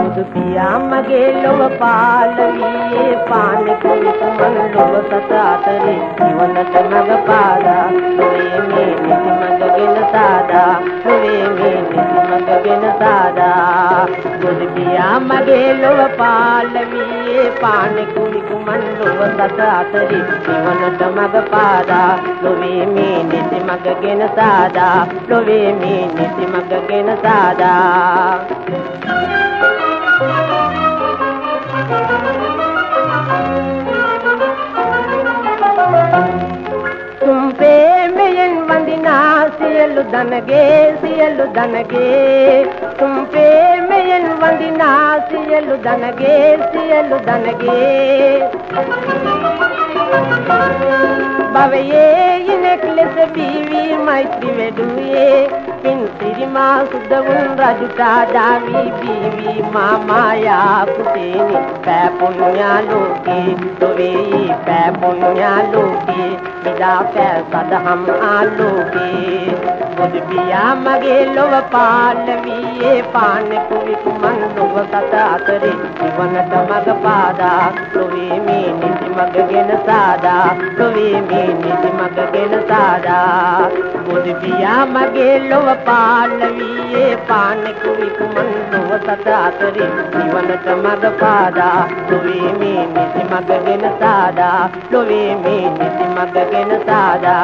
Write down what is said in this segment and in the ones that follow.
पुदकिया मगे लोग पाल लिए पान कुमन लोग सतात रे जीवन तमग पादा रे में नित मगन सादा रे में नित मगन सादा पुदकिया मगे लोग पाल लिए पान कुमन लोग सतात रे जीवन तमग पादा लोवे में नित मगन सादा लोवे में नित मगन सादा Thank you. ಎಲ್ಲು ದನಗೆ ಸಿಯಲ್ಲು ದನಗೆ ತುಂಬೆ ಮೇಯನು ಒಂದಿನ ಸಿಯಲ್ಲು ದನಗೆ ಸಿಯಲ್ಲು ದನಗೆ ಬವೆಯೇ ಈ ನೆಕ್ಲೆಸ್ ಬೀವಿ ಮೈತ್ರಿ ವೆಡುವೆ ಪಿನ್ ಸಿರಿಮಾ ಸುದ್ದವುನ್ ರಜುತಾ ದಾವಿ ಬೀವಿ ಮಾ ಮಾಯಾ ಪುಟೇನಿ ಪೇ ಪುಣ್ಯಾಲೋಕೆ ದುವೇಯಿ ಪೇ ಪುಣ್ಯಾಲೋಕೆ පෑ පුණ්‍යා ලෝකේ විදා පෑ සදහම් ආලෝකේ බුදු පියා මගේ ලොව පාලවියේ පාන කුවිකු මන් ලොව සත අතරේ නිවනට මග පාදා ලොවේ මේ නිසි මගගෙන සාදා ලොවේ මේ නිසි මගගෙන සාදා බුදු පියා මගේ ලොව පාලවියේ පාන කුවිකු මන් ලොව සත අතරේ නිවනට මග පාදා ලොවේ මේ නිසි මගගෙන සාදා ලොවේ මේ නිසි மனசாதா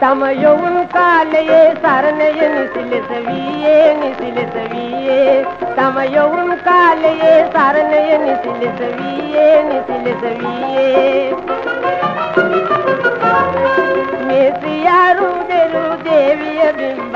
தமையவும் காலையே சரணையே நிசில செவியே நிசில செவியே தமையவும் காலையே சரணையே நிசில செவியே நிசில செவியே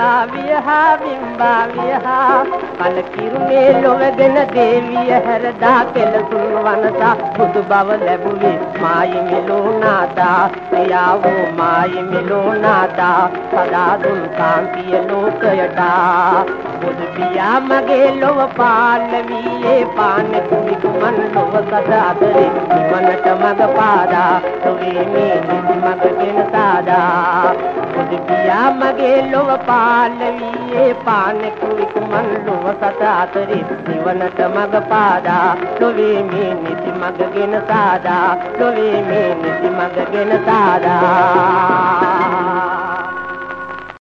බිම්බා විහා බිම්බා විහා කල කිරුමේ ලොවගෙන දේවිය හැරදා කෙලසුන් වනසා බුදු බව ලැබුවේ මායි මිලෝනාතා ප්‍රියාවෝ මායි මිලෝනාතා සදා දුන් කාන්තිය ලෝකයට पिया मगे लोव पालवीए पान कुमिक मन लोव सदा करे मन टमग पादा तुवे में मग गिन सादा खुद पिया मगे लोव पालवीए पान कुमिक मन लोव सदा करे जीवन टमग पादा तुवे में नित मग गिन सादा तुवे में नित मग गिन सादा